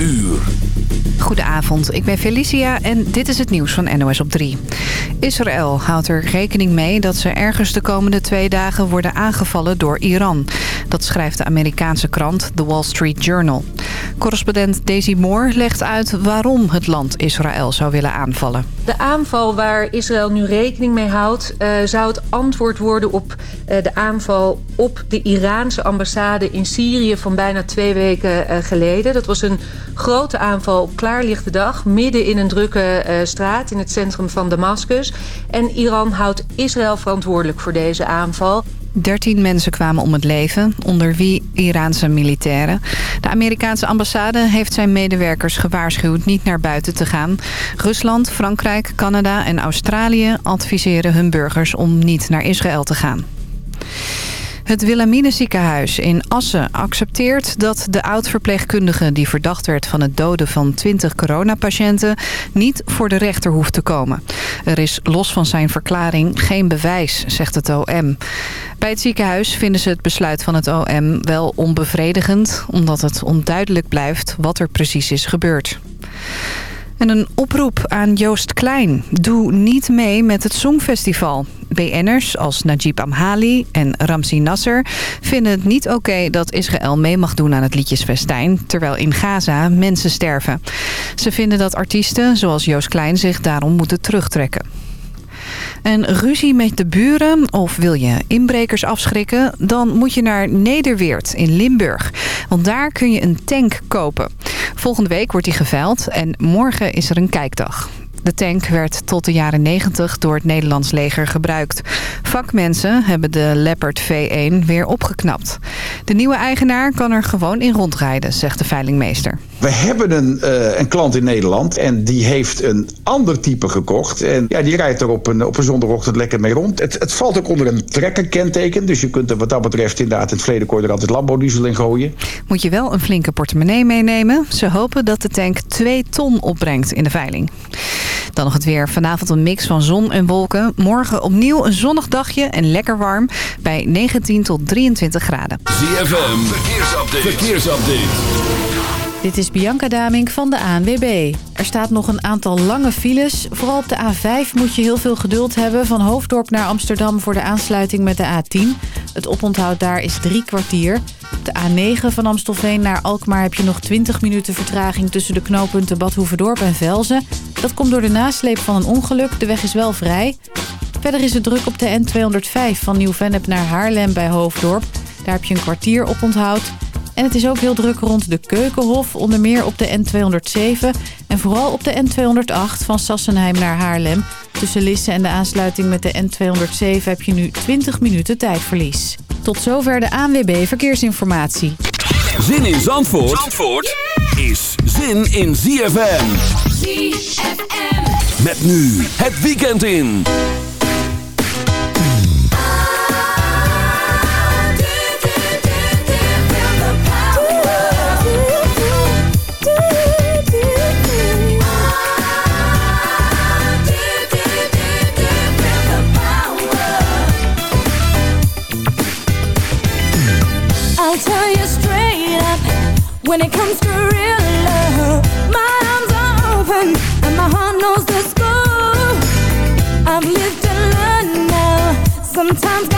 uur. Goedenavond, ik ben Felicia en dit is het nieuws van NOS op 3. Israël houdt er rekening mee dat ze ergens de komende twee dagen worden aangevallen door Iran. Dat schrijft de Amerikaanse krant The Wall Street Journal. Correspondent Daisy Moore legt uit waarom het land Israël zou willen aanvallen. De aanval waar Israël nu rekening mee houdt... Uh, zou het antwoord worden op uh, de aanval op de Iraanse ambassade in Syrië... van bijna twee weken uh, geleden. Dat was een grote aanval op klaarlichte dag... midden in een drukke straat in het centrum van Damascus. En Iran houdt Israël verantwoordelijk voor deze aanval. 13 mensen kwamen om het leven, onder wie Iraanse militairen. De Amerikaanse ambassade heeft zijn medewerkers gewaarschuwd niet naar buiten te gaan. Rusland, Frankrijk, Canada en Australië adviseren hun burgers om niet naar Israël te gaan. Het Wilhelmine ziekenhuis in Assen accepteert dat de oud-verpleegkundige... die verdacht werd van het doden van 20 coronapatiënten... niet voor de rechter hoeft te komen. Er is los van zijn verklaring geen bewijs, zegt het OM. Bij het ziekenhuis vinden ze het besluit van het OM wel onbevredigend... omdat het onduidelijk blijft wat er precies is gebeurd. En een oproep aan Joost Klein. Doe niet mee met het Songfestival. BN'ers als Najib Amhali en Ramzi Nasser vinden het niet oké dat Israël mee mag doen aan het liedjesfestijn, terwijl in Gaza mensen sterven. Ze vinden dat artiesten zoals Joost Klein zich daarom moeten terugtrekken. En ruzie met de buren of wil je inbrekers afschrikken... dan moet je naar Nederweert in Limburg. Want daar kun je een tank kopen. Volgende week wordt die geveild en morgen is er een kijkdag. De tank werd tot de jaren 90 door het Nederlands leger gebruikt. Vakmensen hebben de Leopard V1 weer opgeknapt. De nieuwe eigenaar kan er gewoon in rondrijden, zegt de veilingmeester. We hebben een, uh, een klant in Nederland en die heeft een ander type gekocht. En ja, die rijdt er op een, op een zondagochtend lekker mee rond. Het, het valt ook onder een trekkerkenteken. Dus je kunt er wat dat betreft inderdaad in het verleden kon je er altijd Lambo-diesel in gooien. Moet je wel een flinke portemonnee meenemen. Ze hopen dat de tank 2 ton opbrengt in de veiling. Dan nog het weer. Vanavond een mix van zon en wolken. Morgen opnieuw een zonnig dagje en lekker warm bij 19 tot 23 graden. ZFM, verkeersupdate. verkeersupdate. Dit is Bianca Damink van de ANWB. Er staat nog een aantal lange files. Vooral op de A5 moet je heel veel geduld hebben... van Hoofddorp naar Amsterdam voor de aansluiting met de A10. Het oponthoud daar is drie kwartier. Op de A9 van Amstelveen naar Alkmaar heb je nog 20 minuten vertraging... tussen de knooppunten Badhoevedorp en Velzen. Dat komt door de nasleep van een ongeluk. De weg is wel vrij. Verder is het druk op de N205 van Nieuw-Vennep naar Haarlem bij Hoofddorp. Daar heb je een kwartier op onthoud... En het is ook heel druk rond de Keukenhof, onder meer op de N207... en vooral op de N208 van Sassenheim naar Haarlem. Tussen Lisse en de aansluiting met de N207 heb je nu 20 minuten tijdverlies. Tot zover de ANWB Verkeersinformatie. Zin in Zandvoort, Zandvoort is zin in ZFM. ZFM. Met nu het weekend in. Sometimes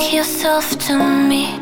Yourself to me.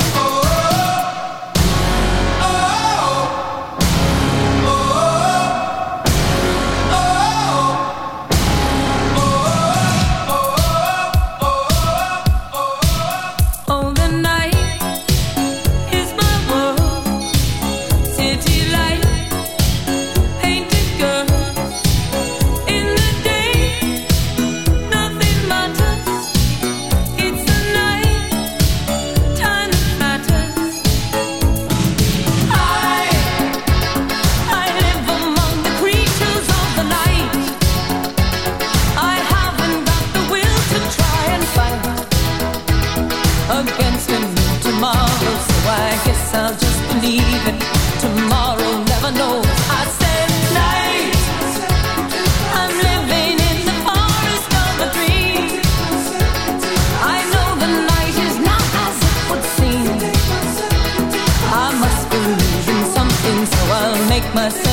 I'll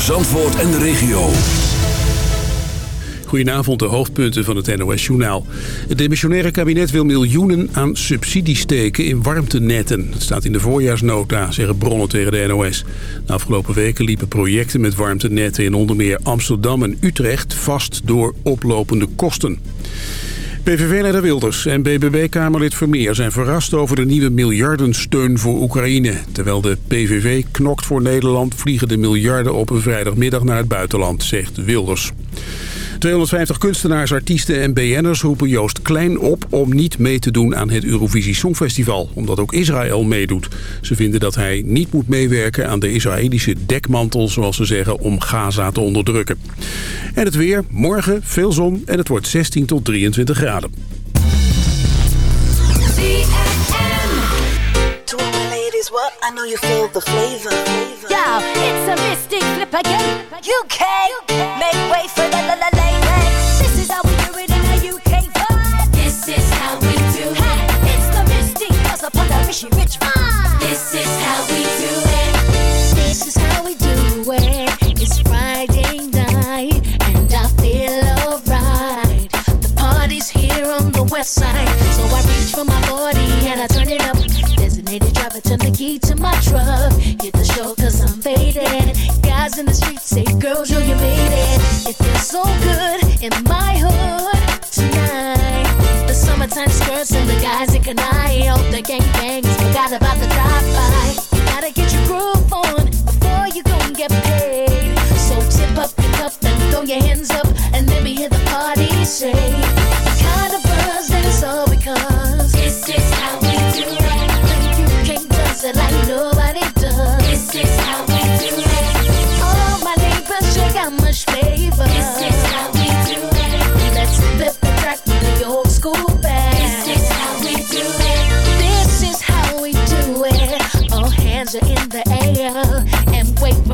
Voor Zandvoort en de regio. Goedenavond, de hoofdpunten van het NOS-journaal. Het demissionaire kabinet wil miljoenen aan subsidies steken in warmtenetten. Dat staat in de voorjaarsnota, zeggen bronnen tegen de NOS. De afgelopen weken liepen projecten met warmtenetten in onder meer Amsterdam en Utrecht vast door oplopende kosten. PVV-leider Wilders en BBB-kamerlid Vermeer zijn verrast over de nieuwe miljardensteun voor Oekraïne. Terwijl de PVV knokt voor Nederland vliegen de miljarden op een vrijdagmiddag naar het buitenland, zegt Wilders. 250 kunstenaars, artiesten en BN'ers roepen Joost Klein op om niet mee te doen aan het Eurovisie Songfestival, omdat ook Israël meedoet. Ze vinden dat hij niet moet meewerken aan de Israëlische dekmantel, zoals ze zeggen, om Gaza te onderdrukken. En het weer, morgen veel zon en het wordt 16 tot 23 graden. It's a mystic flip again. UK, make way for the. Rich vibe. This is how we do it. This is how we do it. It's Friday night and I feel alright. The party's here on the west side, so I reach for my body and I turn it up. Designated driver, turn the key to my truck. Hit the show cause I'm faded. Guys in the streets say, girls, yo, you made it. It feels so good in my hood tonight. The summertime skirts and the guys in Kangol. All the gangbangers forgot about the drive-by. You gotta get your groove on before you go and get paid. So tip up your cup and throw your hands up and let me hear the party say.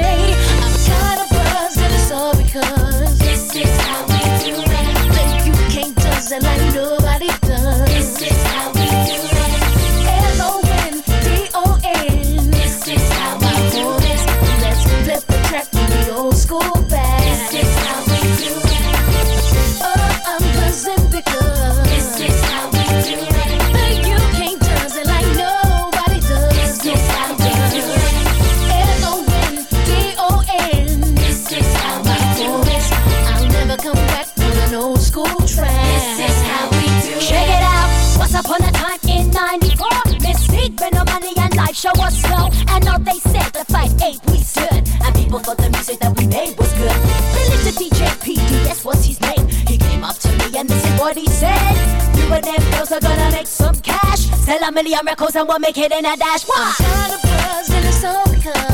Say, show us slow. And all they said, the fight eight we stood. And people thought the music that we made was good. Looked at DJ PD, that's what's his name. He came up to me and this is what he said. You and them girls are gonna make some cash. Sell a million records and we'll make it in a dash. Why? Of buzz and it's all because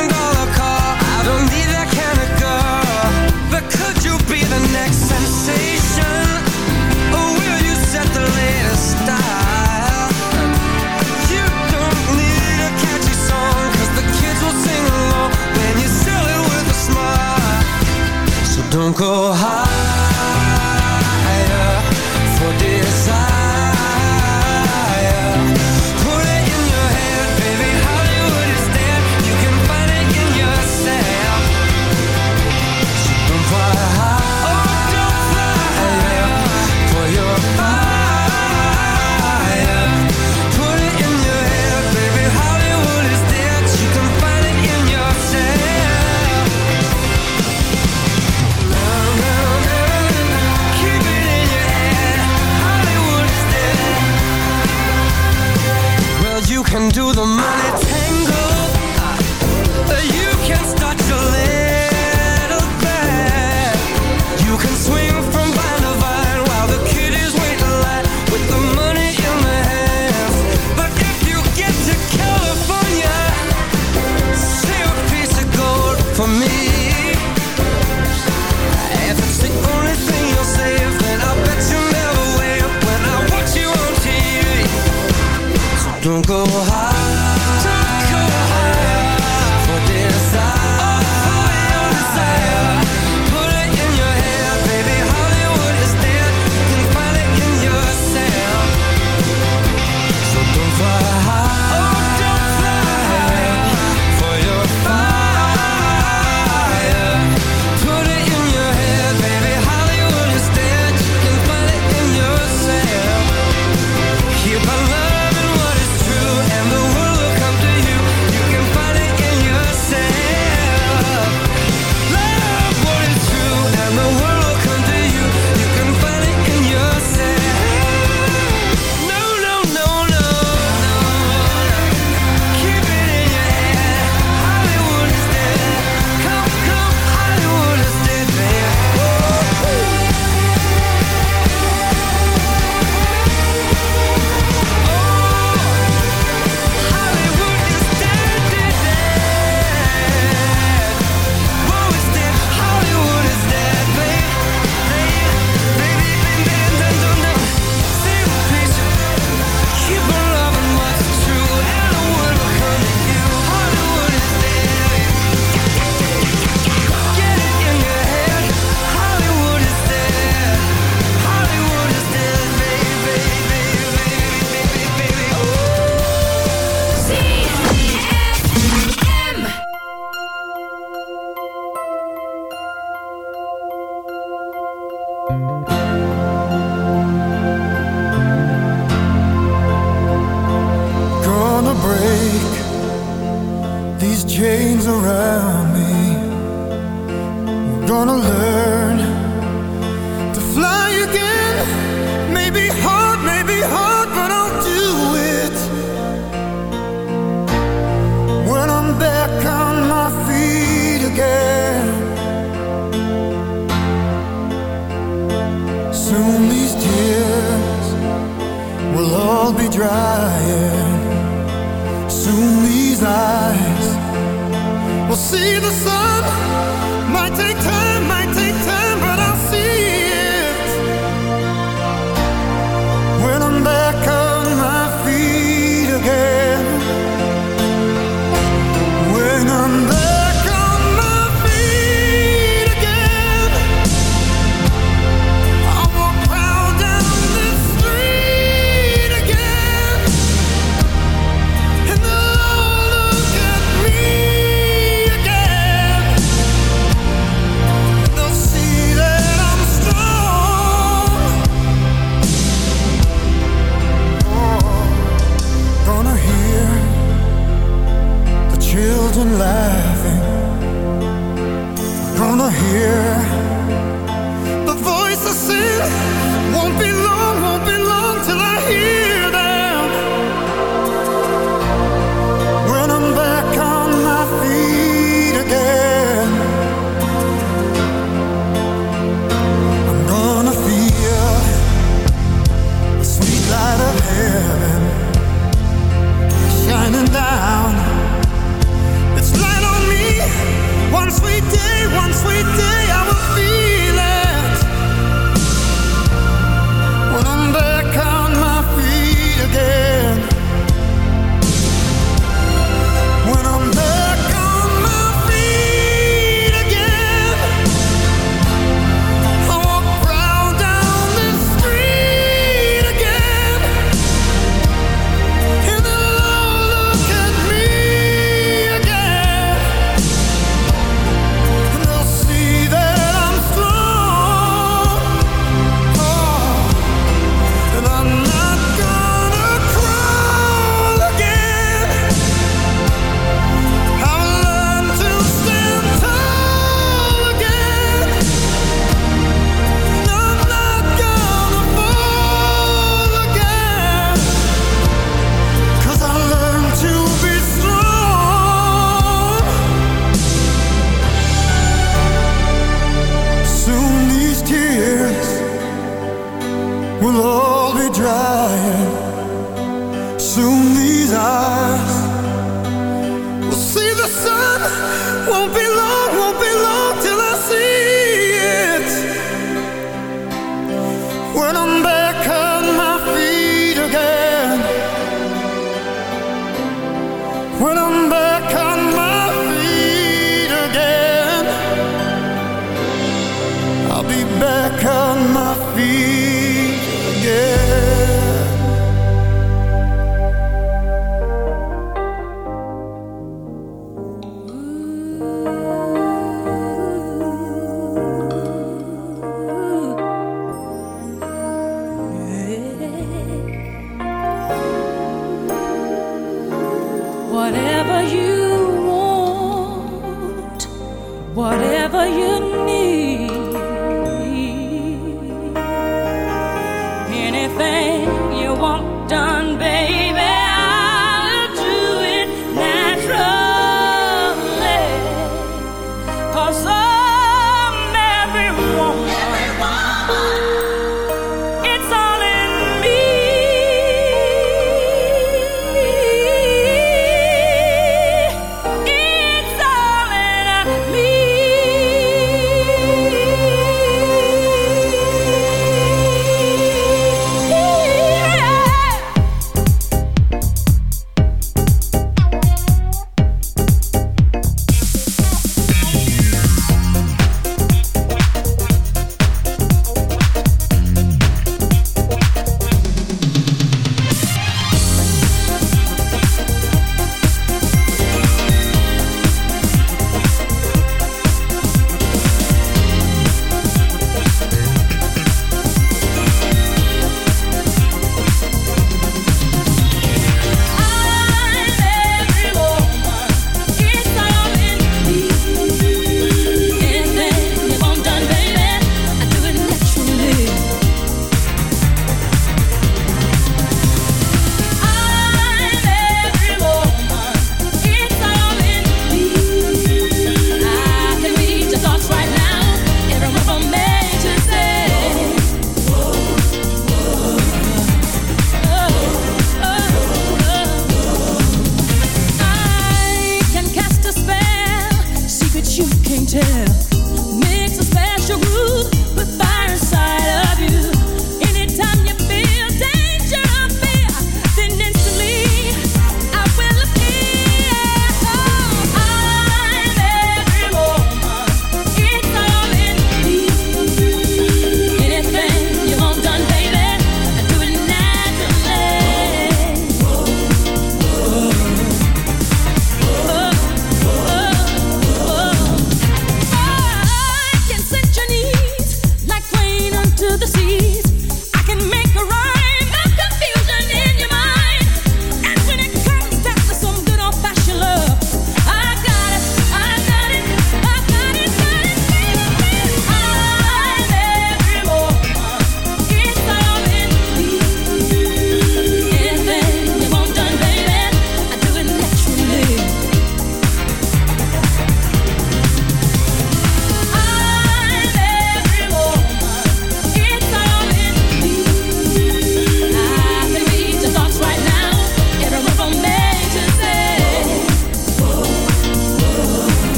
go higher for desire er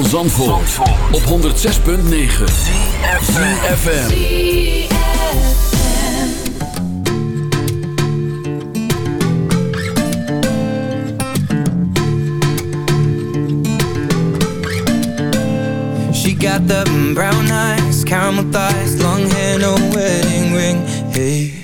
van Zandvoort, op 106.9 CFFM She got the brown eyes, caramel thighs, long hair, no wedding ring. Hey,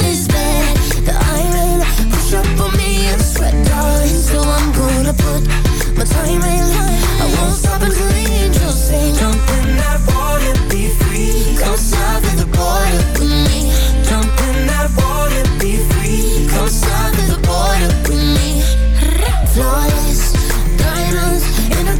Me sweat, darling. So I'm gonna put my time. I won't stop until the angels sing. Jump in that water, be free. Come south of the border with me. Jump in that water, be free. Come south the border with me. Flawless diamonds in a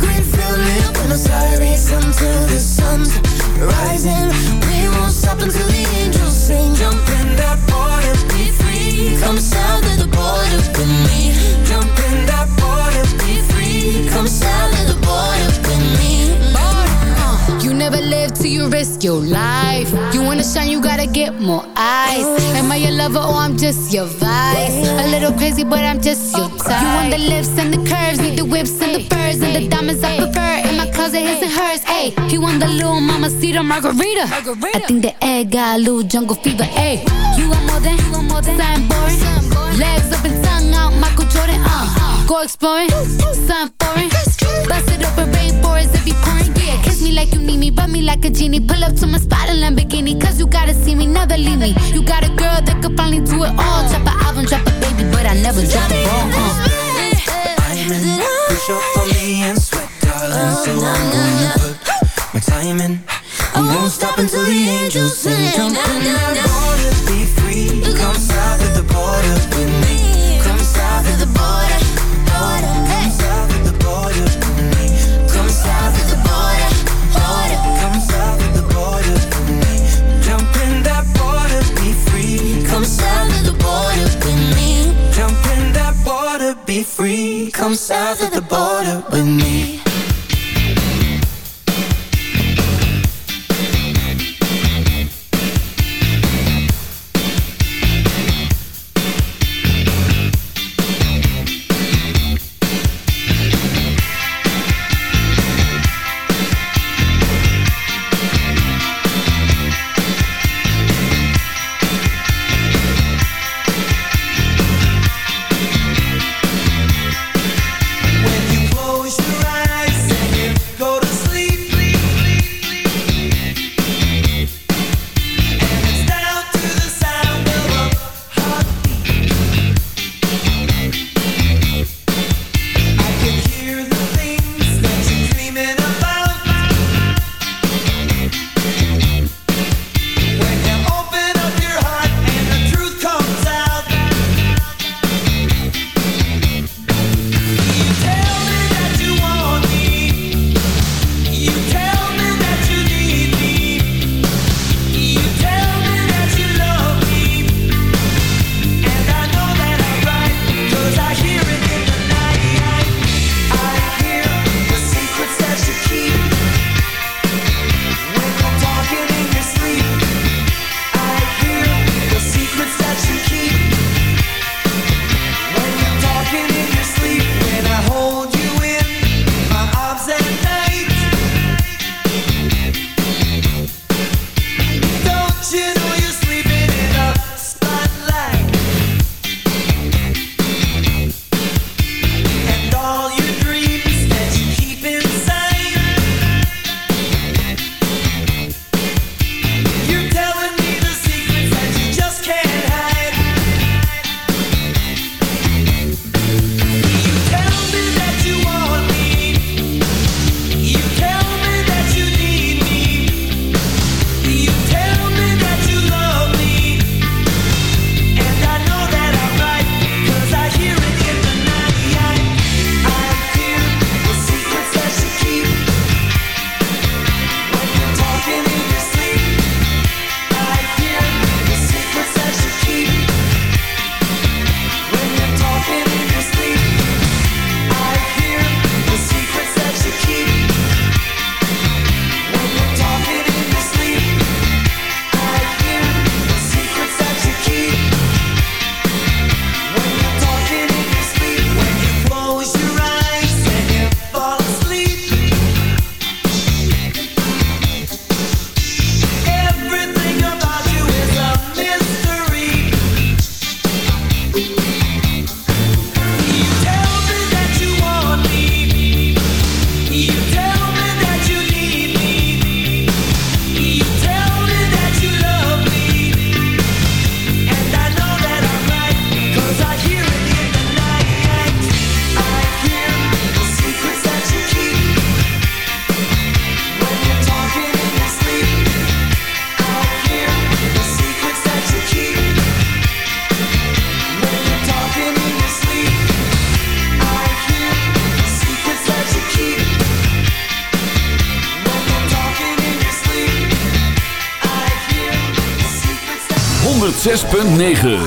until the sun's rising. We won't stop until the angels sing. Jump in that water, be free. Come south border with me. Jump in that water, be free. Come the border with me. You never live till you risk your life. You wanna shine, you gotta get more eyes. Am I your lover or I'm just your vice? A little crazy, but I'm just your type. You want the lips and the curves, need the whips and the furs and the diamonds I prefer. In my closet, his and hers. Ayy, he want the little mama cedar margarita. I think the egg got a little jungle fever. Ayy, you want more than, you want more than something boring. Legs up and tongue out, Michael Jordan. Uh, go exploring, something foreign. Bust it open, rainforest if you pouring. Yeah, kiss me like you need me, rub me like a genie. Pull up to my spot in Lamborghini, cause you gotta see me, never leave me. You got a girl that could finally do it all. Drop an album, drop a baby, but I never drop a ball. Uh. In. Push up on me and sweat, darling. So I'm gonna put my time in. I won't stop until the angels sing. Jump in that water, be free. Come south of the border with me. Come south of the border. border. Come south of the border with me. Come south of the border. border. Come south of the border with me. Jump in that be free. Come south of the border with me. Jump in that be free. Come south of the border with me.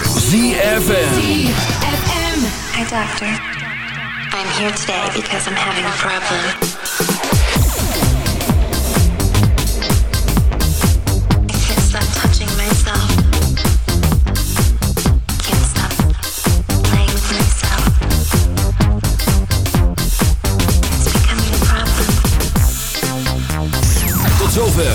ZFM. Hi, doctor. I'm here today because I'm having a problem.